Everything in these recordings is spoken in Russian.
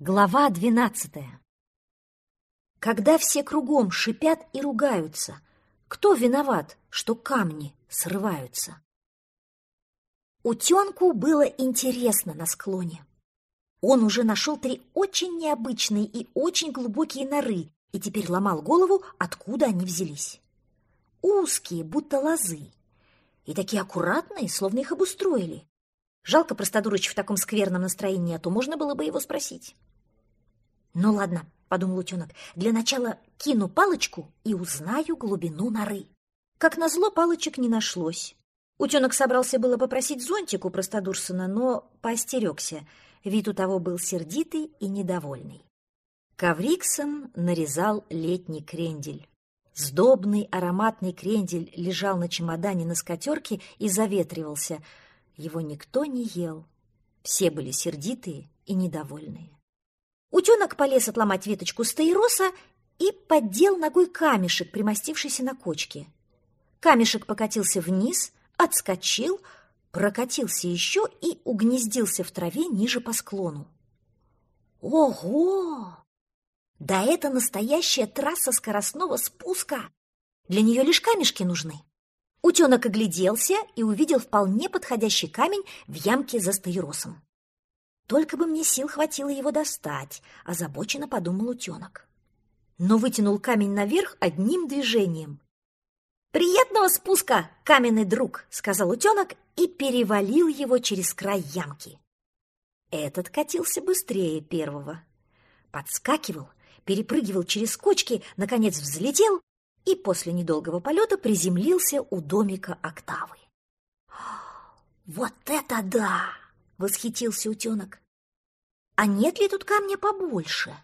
Глава двенадцатая Когда все кругом шипят и ругаются, кто виноват, что камни срываются? Утенку было интересно на склоне. Он уже нашел три очень необычные и очень глубокие норы и теперь ломал голову, откуда они взялись. Узкие, будто лозы, и такие аккуратные, словно их обустроили. Жалко Простодурыч в таком скверном настроении, а то можно было бы его спросить. «Ну ладно», — подумал утенок, — «для начала кину палочку и узнаю глубину норы». Как назло, палочек не нашлось. Утенок собрался было попросить зонтик у Простодурсона, но поостерегся. Вид у того был сердитый и недовольный. Кавриксон нарезал летний крендель. Сдобный ароматный крендель лежал на чемодане на скатерке и заветривался. Его никто не ел. Все были сердитые и недовольные. Утенок полез отломать веточку стаироса и поддел ногой камешек, примостившийся на кочке. Камешек покатился вниз, отскочил, прокатился еще и угнездился в траве ниже по склону. Ого! Да это настоящая трасса скоростного спуска! Для нее лишь камешки нужны. Утенок огляделся и увидел вполне подходящий камень в ямке за стаиросом. Только бы мне сил хватило его достать, озабоченно подумал утенок. Но вытянул камень наверх одним движением. «Приятного спуска, каменный друг!» — сказал утенок и перевалил его через край ямки. Этот катился быстрее первого. Подскакивал, перепрыгивал через кочки, наконец взлетел и после недолгого полета приземлился у домика Октавы. «Вот это да!» — восхитился утенок. «А нет ли тут камня побольше?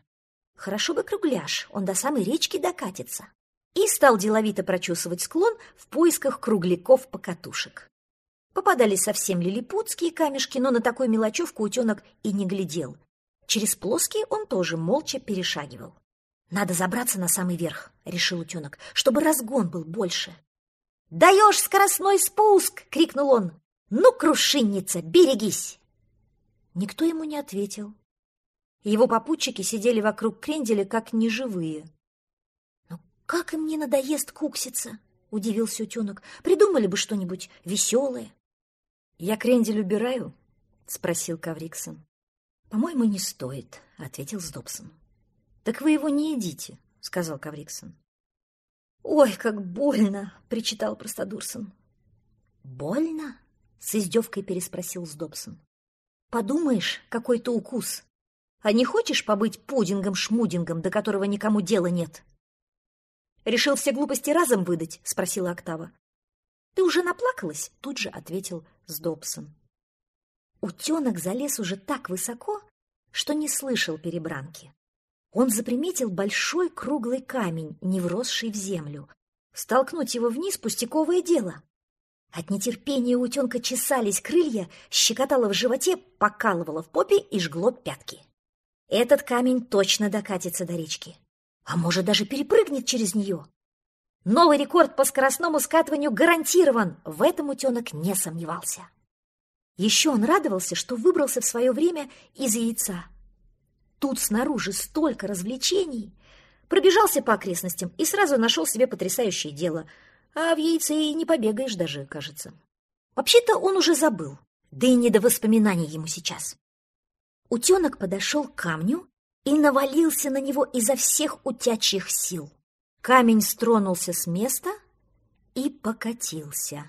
Хорошо бы кругляш, он до самой речки докатится». И стал деловито прочесывать склон в поисках кругляков-покатушек. Попадались совсем лилипутские камешки, но на такую мелочевку утенок и не глядел. Через плоские он тоже молча перешагивал. «Надо забраться на самый верх», — решил утенок, — «чтобы разгон был больше». «Даешь скоростной спуск!» — крикнул он. «Ну, крушинница, берегись!» Никто ему не ответил. Его попутчики сидели вокруг кренделя, как неживые. «Ну, как им не надоест кукситься?» — удивился утенок. «Придумали бы что-нибудь веселое». «Я крендель убираю?» — спросил Кавриксон. «По-моему, не стоит», — ответил Сдобсон. «Так вы его не едите», — сказал Кавриксон. «Ой, как больно!» — причитал Простодурсон. «Больно?» — с издевкой переспросил Сдобсон. «Подумаешь, какой-то укус. А не хочешь побыть пудингом-шмудингом, до которого никому дела нет?» «Решил все глупости разом выдать?» — спросила Октава. «Ты уже наплакалась?» — тут же ответил Сдобсон. Утенок залез уже так высоко, что не слышал перебранки. Он заприметил большой круглый камень, не вросший в землю. Столкнуть его вниз — пустяковое дело. От нетерпения у утенка чесались крылья, щекотало в животе, покалывало в попе и жгло пятки. Этот камень точно докатится до речки. А может, даже перепрыгнет через нее. Новый рекорд по скоростному скатыванию гарантирован, в этом утенок не сомневался. Еще он радовался, что выбрался в свое время из яйца. Тут снаружи столько развлечений. Пробежался по окрестностям и сразу нашел себе потрясающее дело. А в яйце и не побегаешь даже, кажется. Вообще-то он уже забыл, да и не до воспоминаний ему сейчас. Утенок подошел к камню и навалился на него изо всех утячьих сил. Камень стронулся с места и покатился.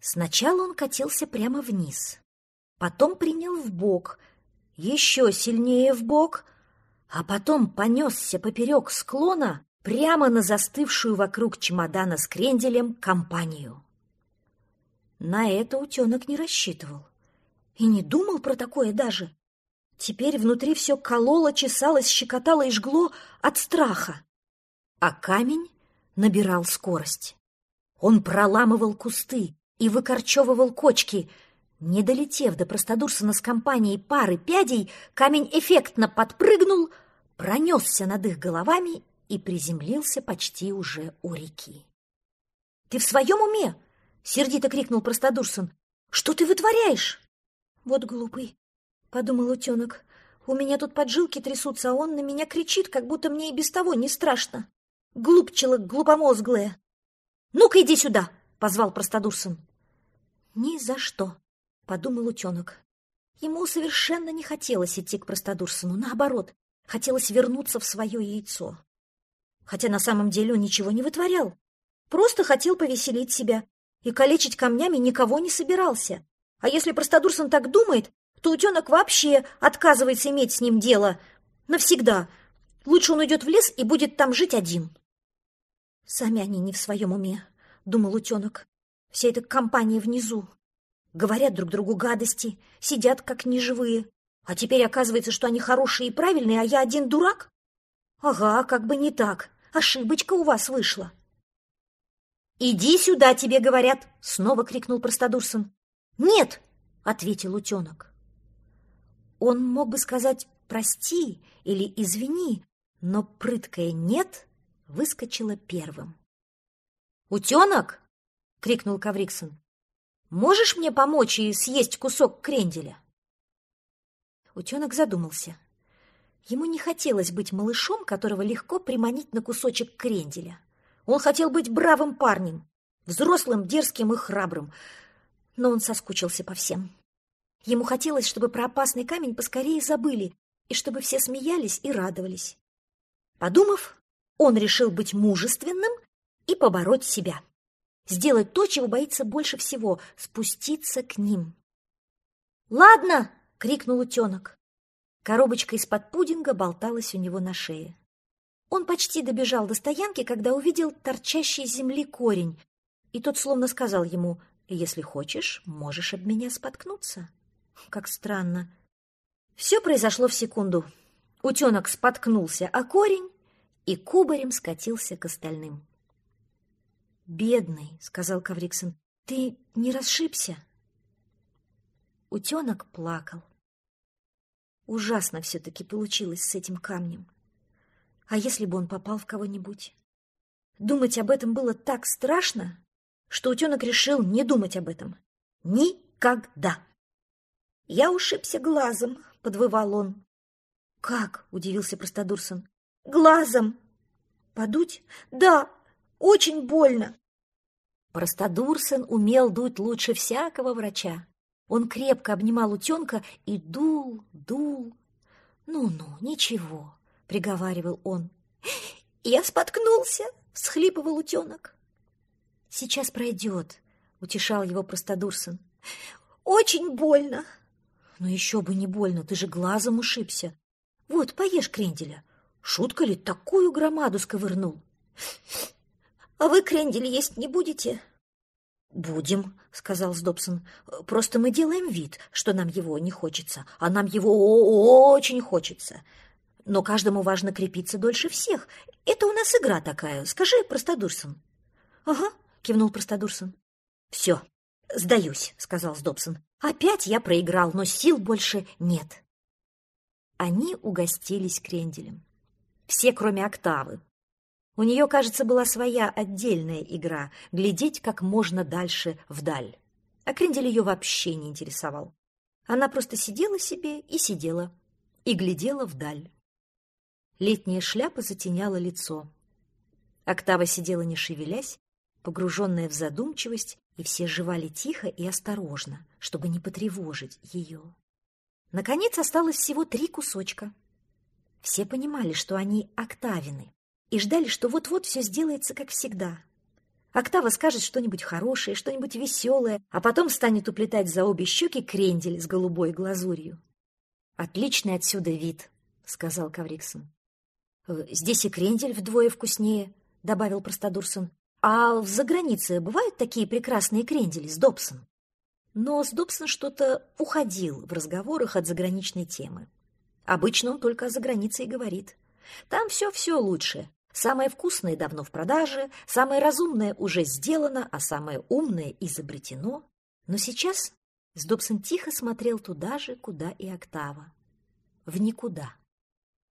Сначала он катился прямо вниз, потом принял в бок, еще сильнее в бок, а потом понесся поперек склона прямо на застывшую вокруг чемодана с кренделем компанию. На это утенок не рассчитывал и не думал про такое даже. Теперь внутри все кололо, чесалось, щекотало и жгло от страха. А камень набирал скорость. Он проламывал кусты, и выкорчевывал кочки. Не долетев до простодурсона с компанией пары пядей, камень эффектно подпрыгнул, пронесся над их головами и приземлился почти уже у реки. — Ты в своем уме? — сердито крикнул простодурсон. — Что ты вытворяешь? — Вот глупый, — подумал утенок. У меня тут поджилки трясутся, а он на меня кричит, как будто мне и без того не страшно. Глупчила глупомозглая. «Ну-ка, иди сюда!» — позвал простодурсон. «Ни за что!» — подумал утенок. Ему совершенно не хотелось идти к простодурсону, наоборот, хотелось вернуться в свое яйцо. Хотя на самом деле он ничего не вытворял, просто хотел повеселить себя и калечить камнями никого не собирался. А если простодурсон так думает, то утенок вообще отказывается иметь с ним дело. Навсегда. Лучше он уйдет в лес и будет там жить один. Сами они не в своем уме, думал утенок. Вся эта компания внизу. Говорят друг другу гадости, сидят как неживые. А теперь оказывается, что они хорошие и правильные, а я один дурак? Ага, как бы не так. Ошибочка у вас вышла. «Иди сюда, тебе говорят!» — снова крикнул простодурсон. «Нет!» — ответил утенок. Он мог бы сказать «прости» или «извини», но прыткое «нет» выскочило первым. «Утенок!» — крикнул Кавриксон. «Можешь мне помочь и съесть кусок кренделя?» Утенок задумался. Ему не хотелось быть малышом, которого легко приманить на кусочек кренделя. Он хотел быть бравым парнем, взрослым, дерзким и храбрым, но он соскучился по всем. Ему хотелось, чтобы про опасный камень поскорее забыли, и чтобы все смеялись и радовались. Подумав, он решил быть мужественным и побороть себя. Сделать то, чего боится больше всего — спуститься к ним. «Ладно!» — крикнул утенок. Коробочка из-под пудинга болталась у него на шее. Он почти добежал до стоянки, когда увидел торчащий из земли корень, и тот словно сказал ему, «Если хочешь, можешь об меня споткнуться». Как странно. Все произошло в секунду. Утенок споткнулся о корень и кубарем скатился к остальным. «Бедный», — сказал Кавриксон, — «ты не расшибся?» Утенок плакал. Ужасно все-таки получилось с этим камнем. А если бы он попал в кого-нибудь? Думать об этом было так страшно, что утенок решил не думать об этом. Никогда. «Я ушибся глазом», — подвывал он. «Как?» — удивился простодурсон. «Глазом». «Подуть?» «Да, очень больно». Простодурсон умел дуть лучше всякого врача. Он крепко обнимал утенка и дул, дул. «Ну-ну, ничего», — приговаривал он. «Я споткнулся», — всхлипывал утенок. «Сейчас пройдет», — утешал его простодурсон. «Очень больно». «Но еще бы не больно, ты же глазом ушибся. Вот, поешь кренделя. Шутка ли, такую громаду сковырнул?» «А вы крендель есть не будете?» «Будем», — сказал Сдобсон. «Просто мы делаем вид, что нам его не хочется, а нам его очень хочется. Но каждому важно крепиться дольше всех. Это у нас игра такая. Скажи, Простодурсон». «Ага», — кивнул Простодурсон. «Все, сдаюсь», — сказал Сдобсон. «Опять я проиграл, но сил больше нет». Они угостились кренделем. Все, кроме Октавы, у нее, кажется, была своя отдельная игра — глядеть как можно дальше вдаль. А крендель ее вообще не интересовал. Она просто сидела себе и сидела, и глядела вдаль. Летняя шляпа затеняла лицо. Октава сидела не шевелясь, погруженная в задумчивость, и все жевали тихо и осторожно, чтобы не потревожить ее. Наконец осталось всего три кусочка. Все понимали, что они октавины, и ждали, что вот-вот все сделается, как всегда. Октава скажет что-нибудь хорошее, что-нибудь веселое, а потом станет уплетать за обе щеки крендель с голубой глазурью. «Отличный отсюда вид», — сказал Кавриксон. «Э, «Здесь и крендель вдвое вкуснее», — добавил Простодурсон. «А в загранице бывают такие прекрасные крендели с Добсон?» Но с Добсон что-то уходил в разговорах от заграничной темы. Обычно он только о загранице и говорит. Там все-все лучше. Самое вкусное давно в продаже, самое разумное уже сделано, а самое умное изобретено. Но сейчас Сдобсон тихо смотрел туда же, куда и Октава. В никуда.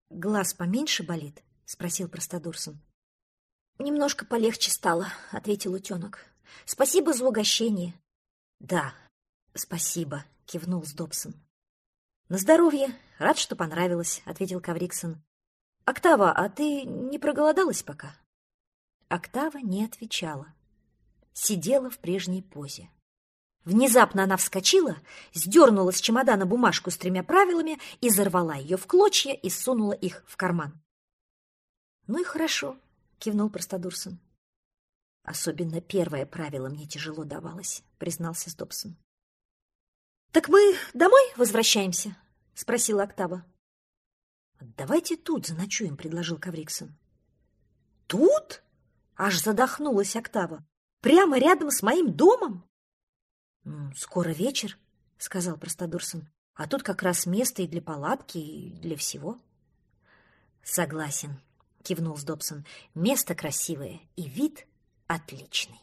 «Глаз поменьше болит?» — спросил Простодурсон. «Немножко полегче стало», — ответил утенок. «Спасибо за угощение». «Да, спасибо», — кивнул Сдобсон. «На здоровье. Рад, что понравилось», — ответил Кавриксон. «Октава, а ты не проголодалась пока?» Октава не отвечала. Сидела в прежней позе. Внезапно она вскочила, сдернула с чемодана бумажку с тремя правилами, и изорвала ее в клочья и сунула их в карман. «Ну и хорошо», — кивнул Простодурсон. «Особенно первое правило мне тяжело давалось», — признался Сдобсон. «Так мы домой возвращаемся?» — спросила Октава. «Давайте тут заночуем», — предложил Кавриксон. «Тут?» — аж задохнулась Октава. «Прямо рядом с моим домом?» «Скоро вечер», — сказал Простодурсон. «А тут как раз место и для палатки, и для всего». «Согласен», — кивнул Сдобсон. «Место красивое и вид отличный».